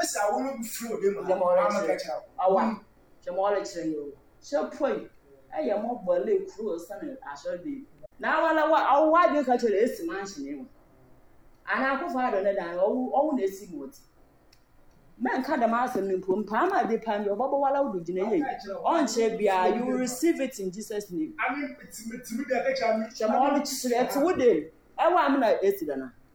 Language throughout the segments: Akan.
Ese awo no bu firi obi mu a, ama ka kyerɛ wo. Awa, hwɛ ma ɔrekyerɛ yɛ o. Hyɛ poi, ɛyɛ mo bɔ le kuro sane asɔre de ku. Na awa na wa awo wa adwene ka kyerɛ esi ma nhyene wo. Ana akofo adɔ ne dan ɔwo ɔwo na esi mu ɔte. Mɛ nka dɛm asɛm no mpo mpaa ma de pan bi ɔbɔbɔ wala wo do gyina yie. Ɔnkyɛ bia you will receive it in Jesus name. Hwɛ ma ɔrekyerɛ te wo dem, ɛwa amena esi dana.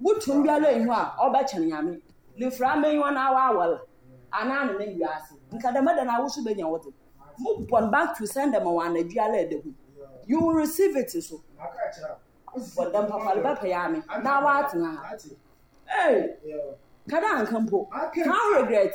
Wo tum biara nnyi hɔ a ɔbɛkyɛn Nyame Ne mfura mba yi hɔn a wɔawar anaa ne nan wiase. Nka dɛm da no a wo so benya wodze. Move on back to Sunday ma wo anadwe ara eda hu. You will receive it so. Bɔ dɛm papa no bɛpɛ ya me na wɔatsena ha. Hey! Ka dɛ annka mpo. How regret?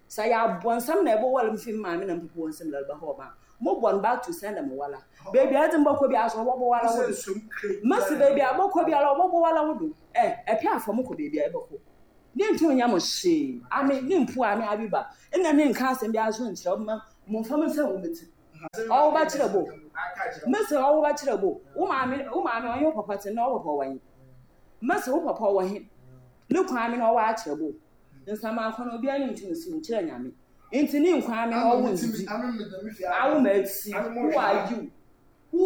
Sɛ yɛ abɔnsam na ɛbɔ wal mfi mmaa me na mpopo wɔn nsam lalba hɔ ɔbaa mo bɔ no back to sender mo wala baby a ɛdze mbɔ kɔ biara so ɔbɔbɔ wala wo do masi baby a bɔ kɔ biara ɔbɔbɔ wala wo do ɛ ɛpɛ afɔ mo kɔ baby a ɛbɛkɔ ne nti onyɛ mo hyee ame ne mpu ame abiba nna ne nka asɛm biara so nkyerɛ mo ma mo mfa mo nsa ngu me ti ɔwo ba kyerɛ bo mesi ɔwo ba kyerɛ bo wo maame wo maame ɔnye wo papa te na ɔwɔ papa ɔwɔ he mesi wo papa ɔwɔ he ne kwan me na ɔwɔ akyerɛ bo Nsamanfo no, obiara nyi tum si nkyerɛ Nyame. Ntsi ne nkwa ame hɔ wo nndzi. Awo ma etsi, who are you? Who